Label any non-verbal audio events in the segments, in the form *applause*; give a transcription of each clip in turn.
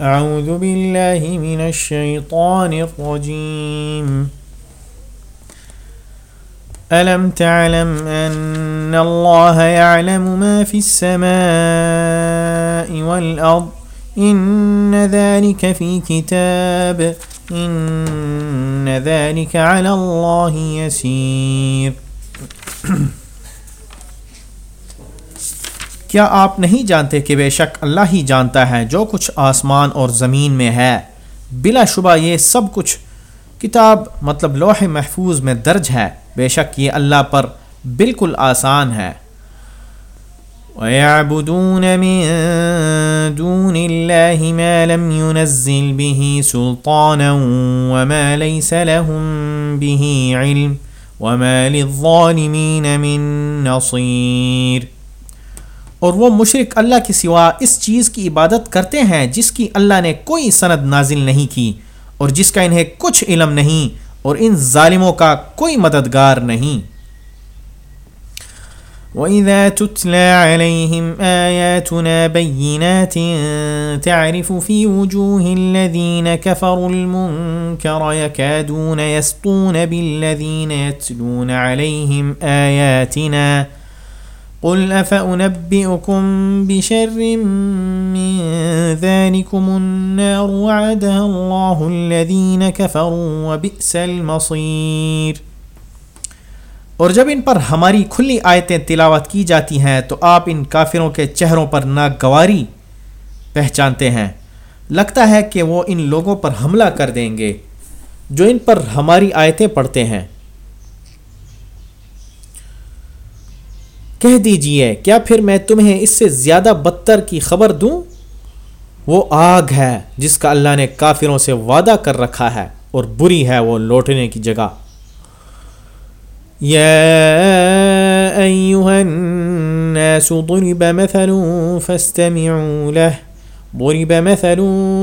أعوذ بالله من الشيطان الرجيم. ألم تعلم أن الله يعلم ما في السماء والأرض؟ إن ذلك في كتاب. إن ذلك على الله يسير. *clears throat* کیا آپ نہیں جانتے کہ بے شک اللہ ہی جانتا ہے جو کچھ آسمان اور زمین میں ہے؟ بلا شبہ یہ سب کچھ کتاب مطلب لوح محفوظ میں درج ہے۔ بے شک یہ اللہ پر بالکل آسان ہے۔ وَيَعْبُدُونَ مِن دُونِ اللَّهِ مَا لَمْ يُنَزِّلْ بِهِ سُلْطَانًا وَمَا لَيْسَ لَهُم بِهِ عِلْمٌ وَمَا لِلظَّالِمِينَ مِن نَصِيرٍ اور وہ مشرق اللہ کے سوا اس چیز کی عبادت کرتے ہیں جس کی اللہ نے کوئی سند نازل نہیں کی اور جس کا انہیں کچھ علم نہیں اور ان ظالموں کا کوئی مددگار نہیں۔ وَإِذَا تُتْلَى عَلَيْهِمْ آيَاتُنَا بَيِّنَاتٍ تَعْرِفُ فِي وُجُوهِ الَّذِينَ كَفَرُوا الْمُنكَرَ يَكَادُونَ يَسْطُونَ بِالَّذِينَ يَتْلُونَ عَلَيْهِمْ آيَاتِنَا قل أفأنبئكم بشر من ذلكم النار وعدها الله الذين كفروا وبئس المصير۔ اور جب ان پر ہماری کھلی آیتیں تلاوت کی جاتی ہیں تو آپ ان کافروں کے چہروں پر ناگواری پہچانتے ہیں۔ لگتا ہے کہ وہ ان لوگوں پر حملہ کر دیں گے جو ان پر ہماری آیتیں پڑھتے ہیں۔ کہہ دیجیے، کیا پھر میں تمہیں اس سے زیادہ بدتر کی خبر دوں؟ وہ آگ ہے جس کا اللہ نے کافروں سے وعدہ کر رکھا ہے اور بری ہے وہ لوٹنے کی جگہ۔ الناس ضرب مثل فاستمعوا له ضرب مثل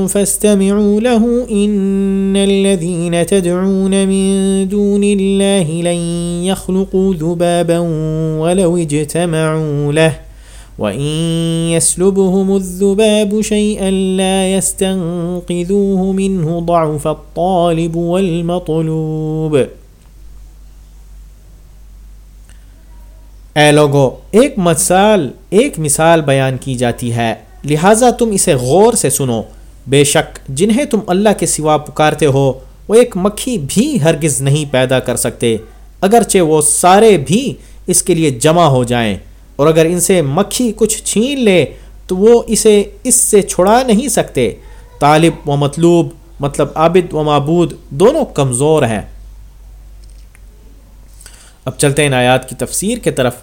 فاستمعوا له إن الذين تدعون من دون الله لن يخلقوا ذبابا ولو اجتمعوا له وإن يسلبهم الذباب شيئا لا يستنقذوه منه ضعف الطالب والمطلوب. اے لوگو، ایک مثال ایک مثال بیان کی جاتی ہے۔ لہٰذا تم اسے غور سے سنو۔ بے شک جنہیں تم اللہ کے سوا پکارتے ہو، وہ ایک مکھی بھی ہرگز نہیں پیدا کر سکتے۔ اگرچہ وہ سارے بھی اس کے لیے جمع ہو جائیں، اور اگر ان سے مکھی کچھ چھین لے، تو وہ اسے اس سے چھڑا نہیں سکتے۔ طالب و مطلوب مطلب عابد و معبود، دونوں کمزور ہیں۔ اب چلتے ہیں آیات کی تفسیر کے طرف۔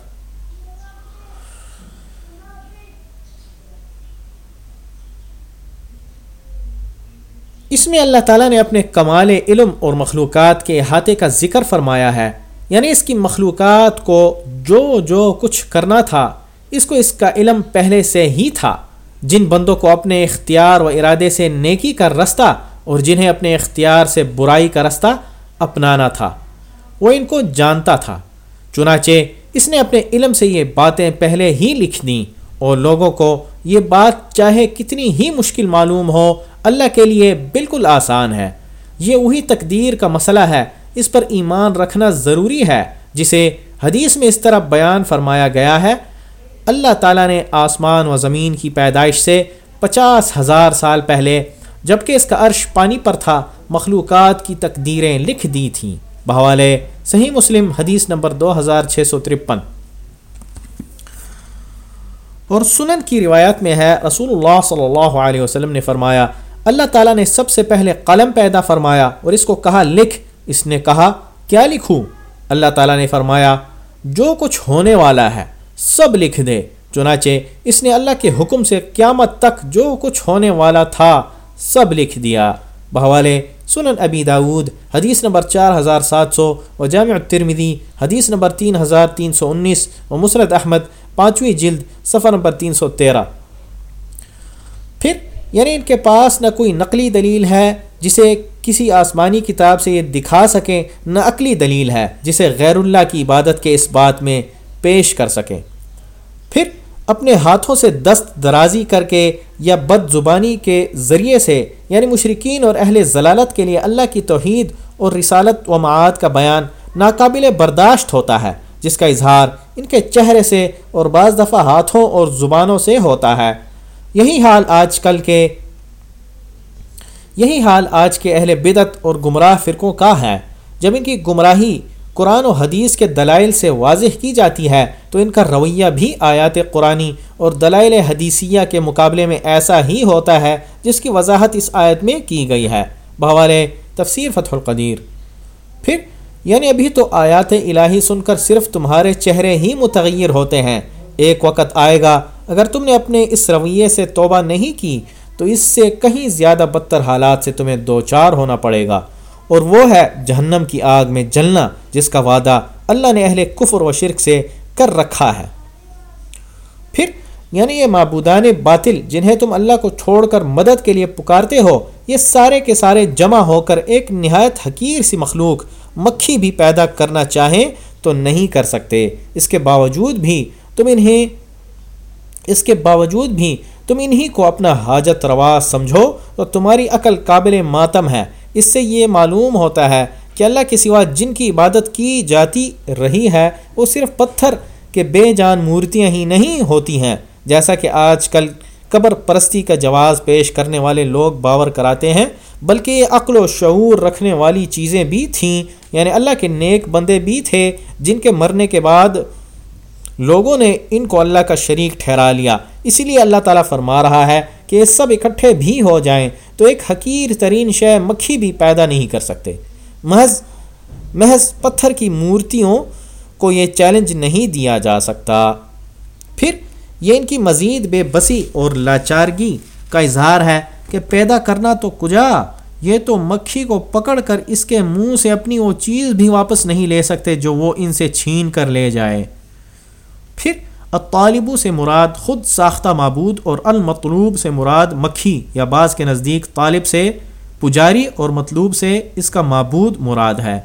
اس میں اللہ تعالیٰ نے اپنے کمال علم اور مخلوقات کے احاطے کا ذکر فرمایا ہے۔ یعنی اس کی مخلوقات کو جو جو کچھ کرنا تھا، اس کو اس کا علم پہلے سے ہی تھا۔ جن بندوں کو اپنے اختیار و ارادے سے نیکی کا رستہ اور جنہیں اپنے اختیار سے برائی کا رستہ اپنانا تھا، وہ ان کو جانتا تھا۔ چنانچہ اس نے اپنے علم سے یہ باتیں پہلے ہی لکھ دیں اور لوگوں کو یہ بات چاہے کتنی ہی مشکل معلوم ہو اللہ کے لیے بالکل آسان ہے۔ یہ وہی تقدیر کا مسئلہ ہے، اس پر ایمان رکھنا ضروری ہے، جسے حدیث میں اس طرح بیان فرمایا گیا ہے۔ اللہ تعالیٰ نے آسمان و زمین کی پیدائش سے پچاس ہزار سال پہلے جبکہ اس کا عرش پانی پر تھا، مخلوقات کی تقدیریں لکھ دی تھیں۔ بحوالے صحیح مسلم، حدیث نمبر دو ہزار چھ سو ترپن۔ اور سنن کی روایت میں ہے، رسول اللہ صلی اللہ علیہ وسلم نے فرمایا اللہ تعالیٰ نے سب سے پہلے قلم پیدا فرمایا اور اس کو کہا، لکھ۔ اس نے کہا، کیا لکھوں؟ اللہ تعالیٰ نے فرمایا، جو کچھ ہونے والا ہے، سب لکھ دے۔ چنانچہ، اس نے اللہ کے حکم سے قیامت تک جو کچھ ہونے والا تھا، سب لکھ دیا۔ بحوالے سنن ابی داود، حدیث نمبر چار ہزار سات سو و جامع ترمیدی حدیث نمبر تین ہزار تین سو انیس و مسرت احمد، پانچویں جلد، صفحہ نمبر تین سو تیرہ۔ پھر یعنی ان کے پاس نہ کوئی نقلی دلیل ہے جسے کسی آسمانی کتاب سے یہ دکھا سکیں، نہ عقلی دلیل ہے جسے غیر اللہ کی عبادت کے اس بات میں پیش کر سکیں۔ پھر اپنے ہاتھوں سے دست درازی کر کے یا بد زبانی کے ذریعے سے یعنی مشرقین اور اہل ضلالت کے لیے اللہ کی توحید اور رسالت و معاد کا بیان ناقابل برداشت ہوتا ہے، جس کا اظہار ان کے چہرے سے اور بعض دفعہ ہاتھوں اور زبانوں سے ہوتا ہے۔ یہی حال آج کل کے یہی حال آج کے اہل بدت اور گمراہ فرقوں کا ہے۔ جب ان کی گمراہی قرآن و حدیث کے دلائل سے واضح کی جاتی ہے، تو ان کا رویہ بھی آیات قرآنی اور دلائل حدیثیہ کے مقابلے میں ایسا ہی ہوتا ہے، جس کی وضاحت اس آیت میں کی گئی ہے۔ بحوال تفسیر فتح القدیر۔ پھر یعنی ابھی تو آیات الہی سن کر صرف تمہارے چہرے ہی متغیر ہوتے ہیں۔ ایک وقت آئے گا اگر تم نے اپنے اس رویے سے توبہ نہیں کی، تو اس سے کہیں زیادہ بدتر حالات سے تمہیں دو چار ہونا پڑے گا۔ اور وہ ہے جہنم کی آگ میں جلنا، جس کا وعدہ اللہ نے اہل کفر و شرک سے کر رکھا ہے۔ پھر یعنی یہ معبودان باطل جنہیں تم اللہ کو چھوڑ کر مدد کے لیے پکارتے ہو، یہ سارے کے سارے جمع ہو کر ایک نہایت حقیر سی مخلوق مکھی بھی پیدا کرنا چاہیں تو نہیں کر سکتے۔ اس کے باوجود بھی تم انہیں اس کے باوجود بھی تم انہی کو اپنا حاجت روا سمجھو تو تمہاری عقل قابل ماتم ہے۔ اس سے یہ معلوم ہوتا ہے کہ اللہ کے سوا جن کی عبادت کی جاتی رہی ہے، وہ صرف پتھر کے بے جان مورتیاں ہی نہیں ہوتی ہیں۔ جیسا کہ آج کل قبر پرستی کا جواز پیش کرنے والے لوگ باور کراتے ہیں، بلکہ یہ عقل و شعور رکھنے والی چیزیں بھی تھیں۔ یعنی اللہ کے نیک بندے بھی تھے جن کے مرنے کے بعد لوگوں نے ان کو اللہ کا شریک ٹھہرا لیا۔ اسی لیے اللہ تعالیٰ فرما رہا ہے کہ یہ سب اکٹھے بھی ہو جائیں تو ایک حقیر ترین شے مکھی بھی پیدا نہیں کر سکتے۔ محض محض پتھر کی مورتیوں کو یہ چیلنج نہیں دیا جا سکتا۔ پھر یہ ان کی مزید بے بسی اور لاچارگی کا اظہار ہے کہ پیدا کرنا تو کجا، یہ تو مکھی کو پکڑ کر اس کے منہ سے اپنی وہ چیز بھی واپس نہیں لے سکتے جو وہ ان سے چھین کر لے جائے۔ پھر الطالبو سے مراد خود ساختہ معبود اور المطلوب سے مراد مکھی یا بعض کے نزدیک طالب سے پجاری اور مطلوب سے اس کا معبود مراد ہے۔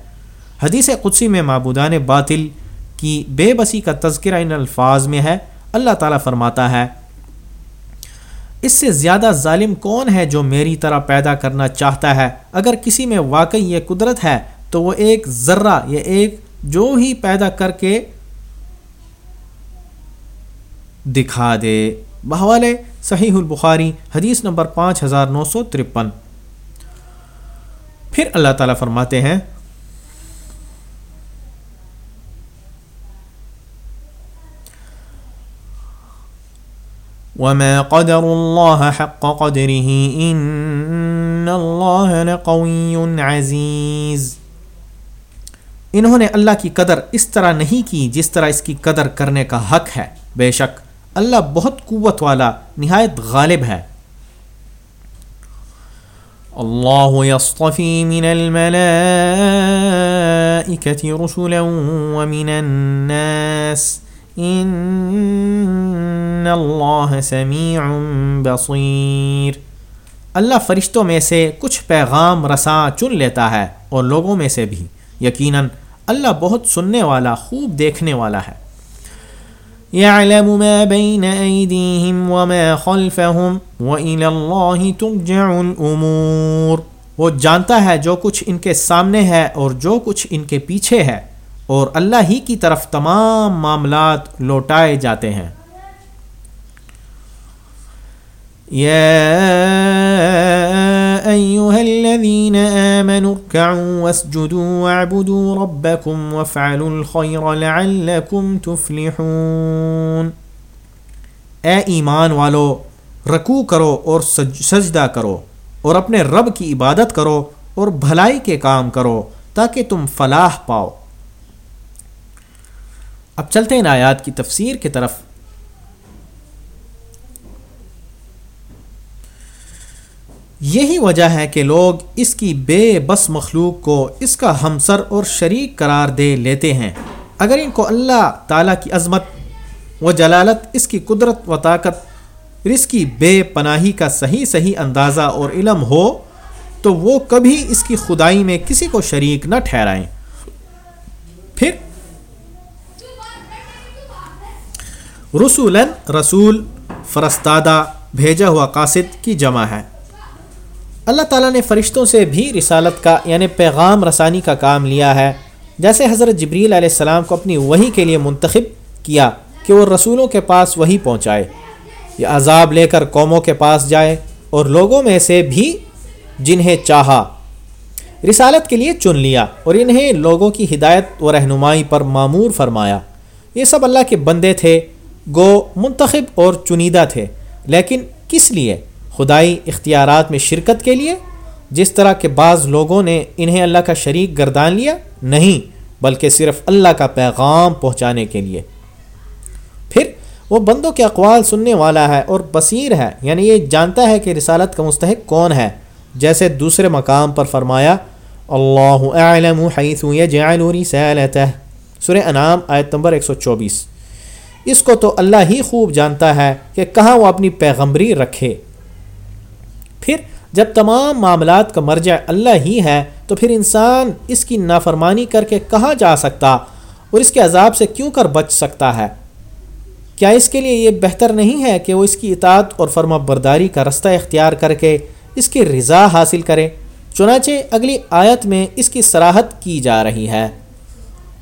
حدیث قدسی میں معبودان باطل کی بے بسی کا تذکرہ ان الفاظ میں ہے۔ اللہ تعالیٰ فرماتا ہے، اس سے زیادہ ظالم کون ہے جو میری طرح پیدا کرنا چاہتا ہے؟ اگر کسی میں واقعی یہ قدرت ہے تو وہ ایک ذرہ یا ایک جو ہی پیدا کر کے دکھا دے۔ بحوالے صحیح البخاری حدیث نمبر پانچ ہزار نو سو ترپن۔ پھر اللہ تعالیٰ فرماتے ہیں، وما قدر الله حق قدره ان الله لقوي عزيز۔ انہوں نے اللہ کی قدر اس طرح نہیں کی جس طرح اس کی قدر کرنے کا حق ہے۔ بے شک اللہ بہت قوت والا، نہایت غالب ہے۔ اللہ يصطفی من الملائکة رسلا ومن الناس۔ ان اللہ سمیع بصیر۔ اللہ فرشتوں میں سے کچھ پیغام رساں چن لیتا ہے اور لوگوں میں سے بھی۔ یقیناً اللہ بہت سننے والا، خوب دیکھنے والا ہے۔ يعلم ما بين أيديهم وما خلفهم وإلى الله ترجع الأمور۔ وہ جانتا ہے جو کچھ ان کے سامنے ہے اور جو کچھ ان کے پیچھے ہے، اور اللہ ہی کی طرف تمام معاملات لوٹائے جاتے ہیں۔ أيها الذين آمنوا اركعوا واسجدوا واعبدوا ربكم وافعلوا الخير لعلكم تفلحون۔ اے ایمان والو، رکوع کرو اور سجدہ کرو اور اپنے رب کی عبادت کرو اور بھلائی کے کام کرو تاکہ تم فلاح پاؤ۔ اب چلتے ہیں آیات کی تفسیر کی طرف۔ یہی وجہ ہے کہ لوگ اس کی بے بس مخلوق کو اس کا ہمسر اور شریک قرار دے لیتے ہیں۔ اگر ان کو اللہ تعالیٰ کی عظمت و جلالت، اس کی قدرت و طاقت اس کی بے پناہی کا صحیح صحیح اندازہ اور علم ہو، تو وہ کبھی اس کی خدائی میں کسی کو شریک نہ ٹھہرائیں۔ پھر رسول رسول فرستادہ بھیجا ہوا قاصد کی جمع ہے۔ اللہ تعالیٰ نے فرشتوں سے بھی رسالت کا یعنی پیغام رسانی کا کام لیا ہے۔ جیسے حضرت جبریل علیہ السلام کو اپنی وہی کے لیے منتخب کیا کہ وہ رسولوں کے پاس وہی پہنچائے۔ یا عذاب لے کر قوموں کے پاس جائے اور لوگوں میں سے بھی جنہیں چاہا۔ رسالت کے لیے چن لیا اور انہیں لوگوں کی ہدایت و رہنمائی پر معمور فرمایا۔ یہ سب اللہ کے بندے تھے، گو منتخب اور چنیدہ تھے، لیکن کس لیے؟ خدائی اختیارات میں شرکت کے لیے، جس طرح کے بعض لوگوں نے انہیں اللہ کا شریک گردان لیا، نہیں، بلکہ صرف اللہ کا پیغام پہنچانے کے لیے۔ پھر، وہ بندوں کے اقوال سننے والا ہے اور بصیر ہے یعنی یہ جانتا ہے کہ رسالت کا مستحق کون ہے۔ جیسے دوسرے مقام پر فرمایا، اللہ اعلم حیث یجعل رسالتہ سورہ انعام، آیت نمبر 124 اس کو تو اللہ ہی خوب جانتا ہے کہ کہاں وہ اپنی پیغمبری رکھے۔ جب تمام معاملات کا مرجع اللہ ہی ہے، تو پھر انسان اس کی نافرمانی کر کے کہاں جا سکتا؟ اور اس کے عذاب سے کیوں کر بچ سکتا ہے؟ کیا اس کے لیے یہ بہتر نہیں ہے کہ وہ اس کی اطاعت اور فرما برداری کا رستہ اختیار کر کے اس کی رضا حاصل کرے؟ چنانچہ اگلی آیت میں اس کی سراحت کی جا رہی ہے۔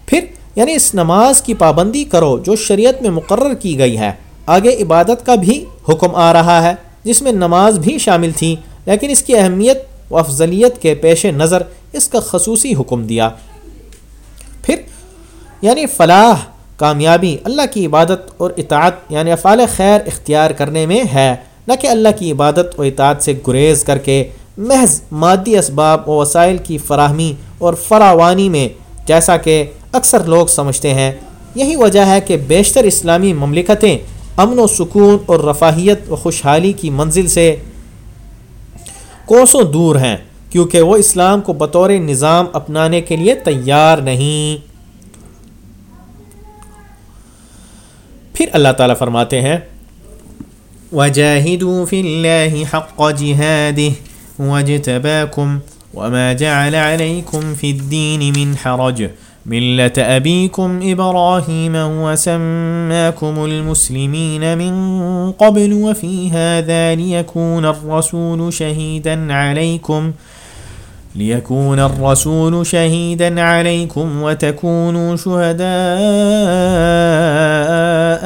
پھر یعنی اس نماز کی پابندی کرو جو شریعت میں مقرر کی گئی ہے۔ آگے عبادت کا بھی حکم آ رہا ہے، جس میں نماز بھی شامل تھی۔ لیکن اس کی اہمیت و افضلیت کے پیش نظر اس کا خصوصی حکم دیا۔ پھر یعنی فلاح، کامیابی، اللہ کی عبادت اور اطاعت یعنی افعال خیر اختیار کرنے میں ہے۔ نہ کہ اللہ کی عبادت و اطاعت سے گریز کر کے محض مادی اسباب و وسائل کی فراہمی اور فراوانی میں، جیسا کہ اکثر لوگ سمجھتے ہیں۔ یہی وجہ ہے کہ بیشتر اسلامی مملکتیں امن و سکون اور رفاہیت و خوشحالی کی منزل سے کوسوں دور ہیں، کیونکہ وہ اسلام کو بطور نظام اپنانے کے لیے تیار نہیں۔ پھر اللہ تعالیٰ فرماتے ہیں، وَجَاهِدُوا فِي اللَّهِ حَقَّ جِهَادِهِ وَجْتَبَاكُمْ وَمَا جَعَلَ عَلَيْكُمْ فِي الدِّينِ مِنْ حَرَجٍ۔ ملة أبيكم إبراهيم وسماكم المسلمين من قبل وفي هذا ليكون الرسول شهيدا عليكم، ليكون الرسول شهيدا عليكم وتكونوا شهداء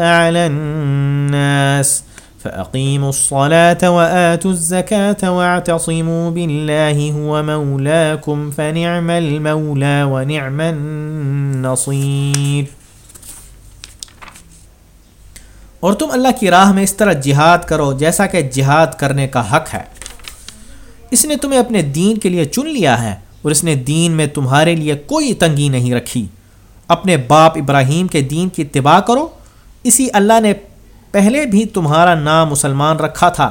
على الناس. فأقيموا الصلاة وآتوا الزكاة واعتصموا بالله هو مولاكم فنعم المولى ونعم النصير. اور تم اللہ کی راہ میں اس طرح جہاد کرو جیسا کہ جہاد کرنے کا حق ہے۔ اس نے تمہیں اپنے دین کے لیے چن لیا ہے اور اس نے دین میں تمہارے لیے کوئی تنگی نہیں رکھی۔ اپنے باپ ابراہیم کے دین کی اتباع کرو۔ اسی اللہ نے پہلے بھی تمہارا نام مسلمان رکھا تھا۔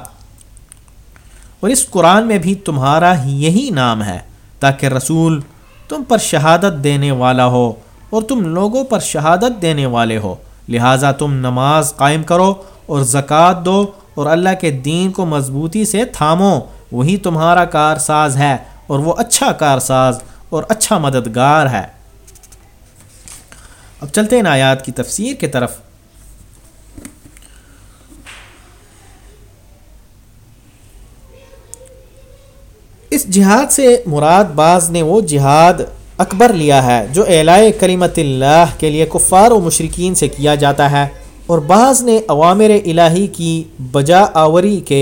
اور اس قرآن میں بھی تمہارا یہی نام ہے، تاکہ رسول تم پر شہادت دینے والا ہو اور تم لوگوں پر شہادت دینے والے ہو۔ لہٰذا تم نماز قائم کرو اور زکوٰۃ دو اور اللہ کے دین کو مضبوطی سے تھامو۔ وہی تمہارا کار ساز ہے اور وہ اچھا کار ساز اور اچھا مددگار ہے۔ اب چلتے ہیں آیات کی تفسیر کی طرف۔ اس جہاد سے مراد بعض نے وہ جہاد اکبر لیا ہے جو اعلائے کریمت اللہ کے لیے کفار و مشرقین سے کیا جاتا ہے اور بعض نے عوامر الہی کی بجا آوری کے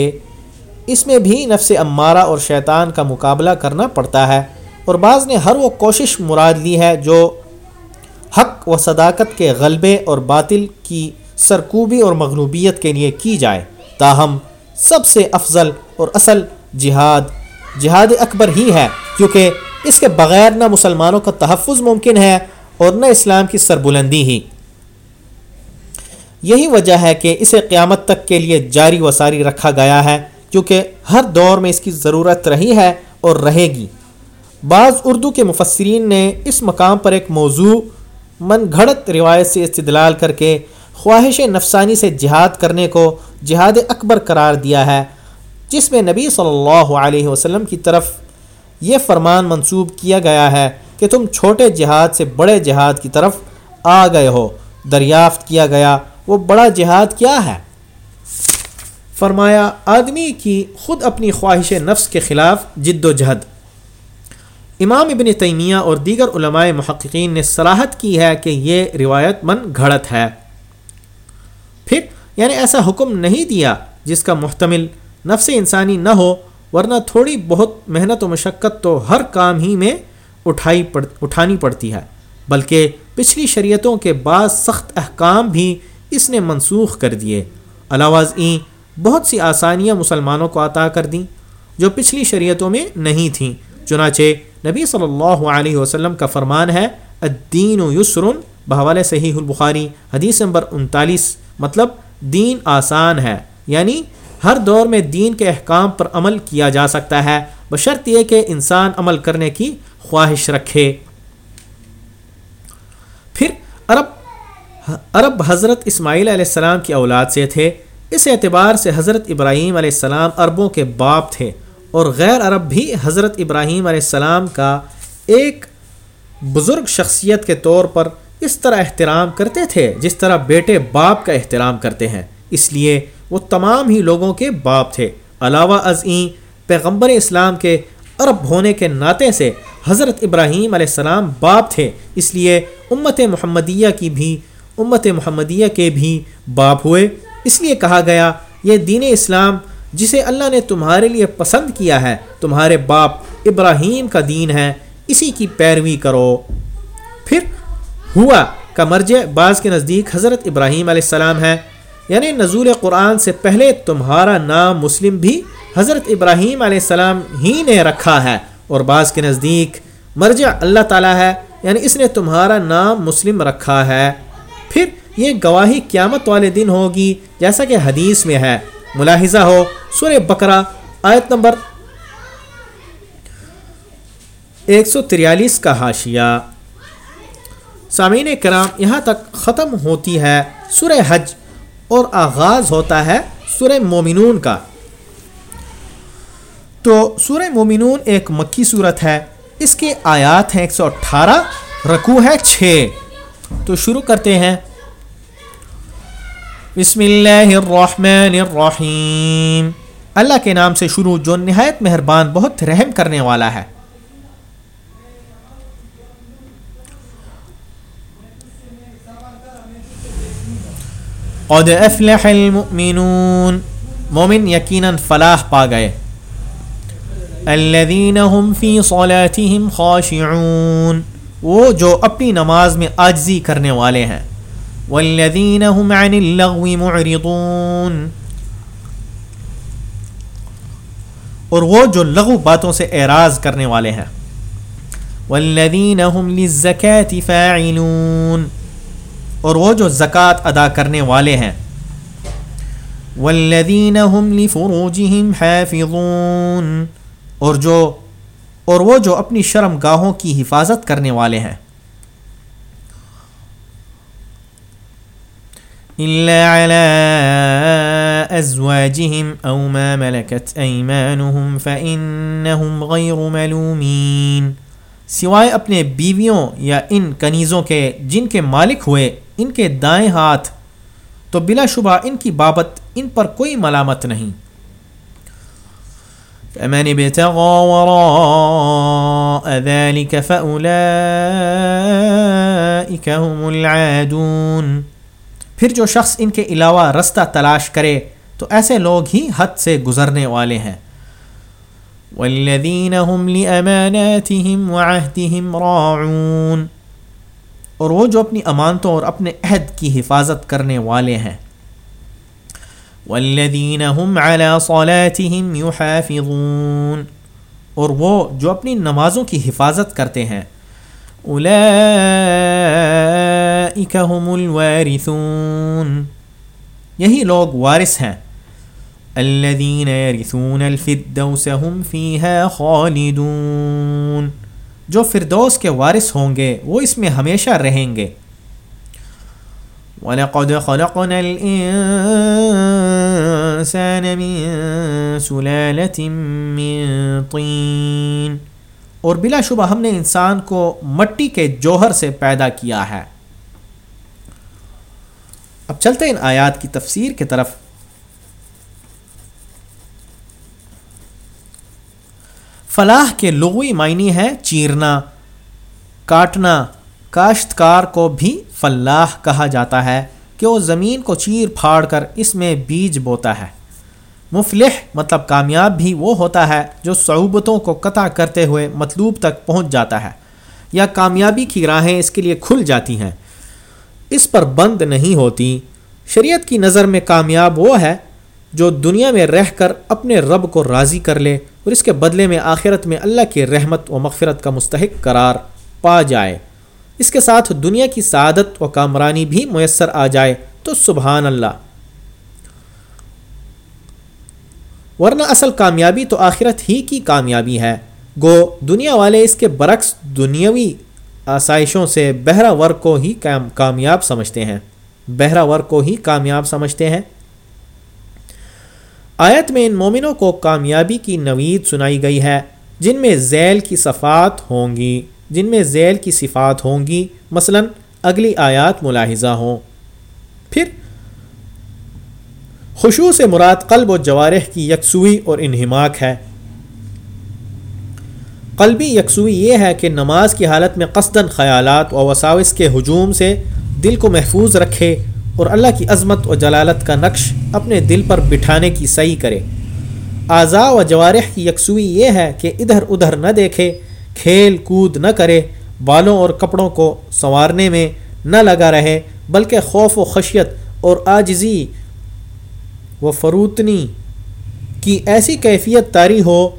اس میں بھی نفس امارہ اور شیطان کا مقابلہ کرنا پڑتا ہے اور بعض نے ہر وہ کوشش مراد لی ہے جو حق و صداقت کے غلبے اور باطل کی سرکوبی اور مغلوبیت کے لیے کی جائے تاہم سب سے افضل اور اصل جہاد جہاد اکبر ہی ہے، کیونکہ اس کے بغیر نہ مسلمانوں کا تحفظ ممکن ہے اور نہ اسلام کی سربلندی ہی۔ یہی وجہ ہے کہ اسے قیامت تک کے لیے جاری و ساری رکھا گیا ہے، کیونکہ ہر دور میں اس کی ضرورت رہی ہے اور رہے گی۔ بعض اردو کے مفسرین نے اس مقام پر ایک موضوع من گھڑت روایت سے استدلال کر کے خواہش نفسانی سے جہاد کرنے کو جہاد اکبر قرار دیا ہے۔ جس میں نبی صلی اللہ علیہ وسلم کی طرف یہ فرمان منسوب کیا گیا ہے کہ تم چھوٹے جہاد سے بڑے جہاد کی طرف آ گئے ہو۔ دریافت کیا گیا۔ وہ بڑا جہاد کیا ہے؟ فرمایا، آدمی کی خود اپنی خواہش نفس کے خلاف جد و جہد۔ امام ابن تیمیہ اور دیگر علماء محققین نے صلاحت کی ہے کہ یہ روایت من گھڑت ہے۔ پھر یعنی ایسا حکم نہیں دیا جس کا محتمل نفس انسانی نہ ہو، ورنہ تھوڑی بہت محنت و مشقت تو ہر کام ہی میں اٹھائی پڑ، اٹھانی پڑتی ہے۔ بلکہ پچھلی شریعتوں کے بعض سخت احکام بھی اس نے منسوخ کر دیے۔ علاوہ ازیں بہت سی آسانیاں مسلمانوں کو عطا کر دیں جو پچھلی شریعتوں میں نہیں تھیں۔ چنانچہ نبی صلی اللہ علیہ وسلم کا فرمان ہے، الدین و یسرن بحوالِ صحیح البخاری، حدیث نمبر انتالیس مطلب دین آسان ہے یعنی ہر دور میں دین کے احکام پر عمل کیا جا سکتا ہے۔ بشرط یہ کہ انسان عمل کرنے کی خواہش رکھے۔ پھر عرب عرب حضرت اسماعیل علیہ السلام کی اولاد سے تھے۔ اس اعتبار سے حضرت ابراہیم علیہ السلام عربوں کے باپ تھے۔ اور غیر عرب بھی حضرت ابراہیم علیہ السلام کا ایک بزرگ شخصیت کے طور پر اس طرح احترام کرتے تھے، جس طرح بیٹے باپ کا احترام کرتے ہیں۔ اس لیے وہ تمام ہی لوگوں کے باپ تھے۔ علاوہ ازیں پیغمبر اسلام کے عرب ہونے کے ناطے سے حضرت ابراہیم علیہ السلام باپ تھے۔ اس لیے امت محمدیہ کی بھی، امت محمدیہ کے بھی باپ ہوئے۔ اس لیے کہا گیا، یہ دین اسلام جسے اللہ نے تمہارے لیے پسند کیا ہے، تمہارے باپ ابراہیم کا دین ہے، اسی کی پیروی کرو۔ پھر ہوا، کا مرجع بعض کے نزدیک حضرت ابراہیم علیہ السلام ہے۔ یعنی نزول قرآن سے پہلے تمہارا نام مسلم بھی حضرت ابراہیم علیہ السلام ہی نے رکھا ہے اور بعض کے نزدیک مرجع اللہ تعالیٰ ہے یعنی اس نے تمہارا نام مسلم رکھا ہے۔ پھر یہ گواہی قیامت والے دن ہوگی جیسا کہ حدیث میں ہے۔ ملاحظہ ہو سور بکرا آیت نمبر ایک سو تریالیس کا حاشیہ۔ سامعین کرام، یہاں تک ختم ہوتی ہے سر حج۔ اور آغاز ہوتا ہے سر مومنون کا۔ تو سورہ مومنون ایک مکی صورت ہے، اس کے آیات ہیں ایک سو اٹھارہ رکو ہے چھ۔ تو شروع کرتے ہیں۔ بسم اللہ الرحمن الرحیم۔ اللہ کے نام سے شروع جو نہایت مہربان، بہت رحم کرنے والا ہے۔ قد افلح المؤمنون مومن یقیناً فلاح پا گئے۔ الذين هم في صلاتهم خاشعون وہ جو اپنی نماز میں عاجزی کرنے والے ہیں۔ والذین هم عن اللغو معرضون اور وہ جو لغو باتوں سے اعراض کرنے والے ہیں۔ والذین هم للزکاة فاعلون اور وہ جو زکوٰۃ ادا کرنے والے ہیں۔ والذین هم لفروجهم حافظون اور جو، اور وہ جو اپنی شرم گاہوں کی حفاظت کرنے والے ہیں۔ إلا على أزواجهم أو ما ملكت أيمانهم فإنهم غير ملومين۔ سوائے اپنے بیویوں یا ان کنیزوں کے جن کے مالک ہوئے ان کے دائیں ہاتھ، تو بلا شبہ ان کی بابت ان پر کوئی ملامت نہیں۔ فمن ابتغى وراء ذلك فأولئك هم العادون۔ پھر جو شخص ان کے علاوہ رستہ تلاش کرے، تو ایسے لوگ ہی حد سے گزرنے والے ہیں۔ والذین هم لأماناتهم وعهدهم راعون۔ اور وہ جو اپنی امانتوں اور اپنے عہد کی حفاظت کرنے والے ہیں۔ والذین هم على صلاتهم يحافظون۔ اور وہ جو اپنی نمازوں کی حفاظت کرتے ہیں۔ اولئیک هم الوارثون۔ یہی لوگ وارث ہیں۔ الذین يرثون الفردوس هم فيها خالدون۔ جو فردوس کے وارث ہوں گے، وہ اس میں ہمیشہ رہیں گے۔ وَلَقَدْ خَلَقْنَا الْإِنسَانَ مِن سُلَالَةٍ مِن طِين۔ اور بلا شبہ ہم نے انسان کو مٹی کے جوہر سے پیدا کیا ہے۔ اب چلتے ان آیات کی تفسیر کی طرف۔ فلاح کے لغوی معنی ہے چیرنا، کاٹنا۔ کاشتکار کو بھی فلاح کہا جاتا ہے کہ وہ زمین کو چیر پھاڑ کر اس میں بیج بوتا ہے۔ مفلح مطلب کامیاب بھی وہ ہوتا ہے جو صعوبتوں کو قطع کرتے ہوئے مطلوب تک پہنچ جاتا ہے، یا کامیابی کی راہیں اس کے لیے کھل جاتی ہیں۔ اس پر بند نہیں ہوتی۔ شریعت کی نظر میں کامیاب وہ ہے جو دنیا میں رہ کر اپنے رب کو راضی کر لے اور اس کے بدلے میں آخرت میں اللہ کی رحمت و مغفرت کا مستحق قرار پا جائے۔ اس کے ساتھ دنیا کی سعادت و کامرانی بھی میسر آ جائے تو سبحان اللہ۔ ورنہ اصل کامیابی تو آخرت ہی کی کامیابی ہے۔ گو، دنیا والے اس کے برعکس دنیاوی آسائشوں سے بہرا ورک کو ہی کامیاب سمجھتے ہیں۔ بہرا ورک کو ہی کامیاب سمجھتے ہیں۔ آیت میں ان مومنوں کو کامیابی کی نوید سنائی گئی ہے، جن میں ذیل کی صفات ہوں گی۔ جن میں ذیل کی صفات ہوں گی، مثلا اگلی آیات ملاحظہ ہوں۔ پھر خوشو سے مراد قلب و جوارح کی یکسوئی اور انہماک ہے۔ قلبی یکسوئی یہ ہے کہ نماز کی حالت میں قصدن خیالات و وساوس کے ہجوم سے دل کو محفوظ رکھے۔ اور اللہ کی عظمت و جلالت کا نقش اپنے دل پر بٹھانے کی صحیح کرے۔ اعضاء و جوارح کی یکسوئی یہ ہے کہ ادھر ادھر نہ دیکھے، کھیل کود نہ کرے، بالوں اور کپڑوں کو سنوارنے میں نہ لگا رہے، بلکہ خوف و خشیت اور آجزی و فروتنی کی ایسی کیفیت تاری ہو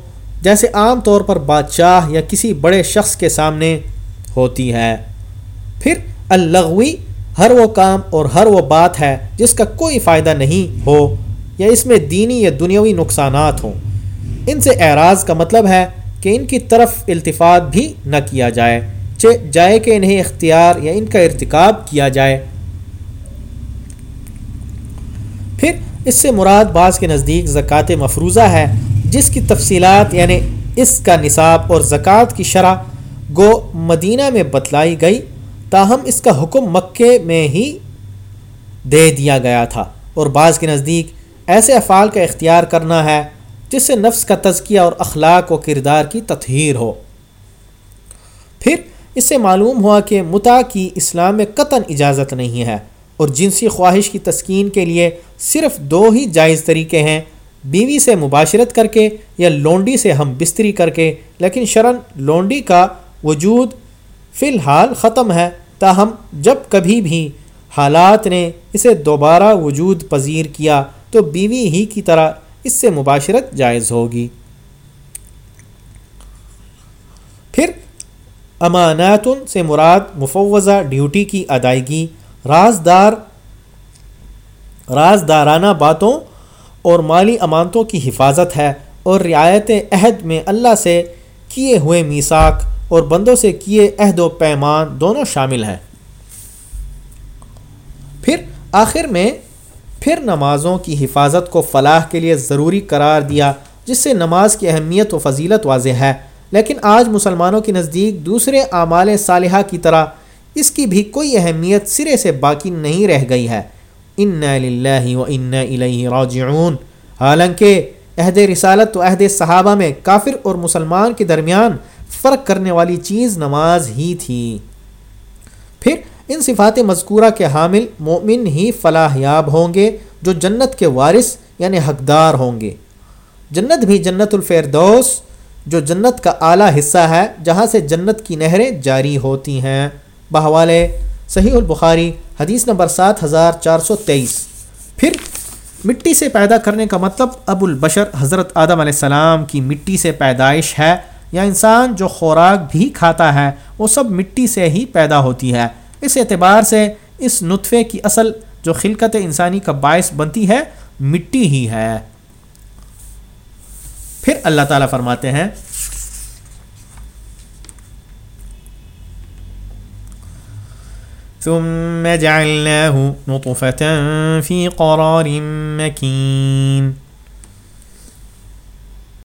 جیسے عام طور پر بادشاہ یا کسی بڑے شخص کے سامنے ہوتی ہے۔ پھر اللغوی ہر وہ کام اور ہر وہ بات ہے جس کا کوئی فائدہ نہیں ہو یا اس میں دینی یا دنیاوی نقصانات ہوں۔ ان سے اعراض کا مطلب ہے کہ ان کی طرف التفات بھی نہ کیا جائے جائے کہ انہیں اختیار یا ان کا ارتکاب کیا جائے۔ پھر اس سے مراد بعض کے نزدیک زکوٰۃ مفروضہ ہے، جس کی تفصیلات یعنی اس کا نصاب اور زکوٰۃ کی شرح گو مدینہ میں بتلائی گئی۔ تاہم اس کا حکم مکے میں ہی دے دیا گیا تھا اور بعض کے نزدیک ایسے افعال کا اختیار کرنا ہے جس سے نفس کا تزکیہ اور اخلاق و کردار کی تطہیر ہو۔ پھر اس سے معلوم ہوا کہ متا کی اسلام میں قطن اجازت نہیں ہے اور جنسی خواہش کی تسکین کے لیے صرف دو ہی جائز طریقے ہیں، بیوی سے مباشرت کر کے یا لونڈی سے ہم بستری کر کے، لیکن شرن لونڈی کا وجود فی الحال ختم ہے، تاہم جب کبھی بھی حالات نے اسے دوبارہ وجود پذیر کیا تو بیوی ہی کی طرح اس سے مباشرت جائز ہوگی۔ پھر امانات سے مراد مفوضہ ڈیوٹی کی ادائیگی، رازدار، رازدارانہ باتوں اور مالی امانتوں کی حفاظت ہے اور رعایت عہد میں اللہ سے کیے ہوئے میساک اور بندوں سے کیے عہد و پیمان دونوں شامل ہیں۔ پھر آخر میں پھر نمازوں کی حفاظت کو فلاح کے لیے ضروری قرار دیا، جس سے نماز کی اہمیت و فضیلت واضح ہے۔ لیکن آج مسلمانوں کے نزدیک دوسرے اعمال صالحہ کی طرح اس کی بھی کوئی اہمیت سرے سے باقی نہیں رہ گئی ہے۔ ان و ان راجعون۔ حالانکہ عہد رسالت و عہد صحابہ میں کافر اور مسلمان کے درمیان فرق کرنے والی چیز نماز ہی تھی۔ پھر ان صفات مذکورہ کے حامل مومن ہی فلاح یاب ہوں گے جو جنت کے وارث یعنی حقدار ہوں گے۔ جنت بھی جنت الفردوس، جو جنت کا اعلیٰ حصہ ہے، جہاں سے جنت کی نہریں جاری ہوتی ہیں۔ بہوالے، صحیح البخاری، حدیث نمبر سات ہزار چار سو تیئیس۔ پھر مٹی سے پیدا کرنے کا مطلب ابو البشر حضرت آدم علیہ السلام کی مٹی سے پیدائش ہے۔ یا انسان جو خوراک بھی کھاتا ہے، وہ سب مٹی سے ہی پیدا ہوتی ہے۔ اس اعتبار سے اس نطفے کی اصل جو خلقت انسانی کا باعث بنتی ہے، مٹی ہی ہے۔ پھر اللہ تعالیٰ فرماتے ہیں، ثم جعلناه نطفة في قرار مكين۔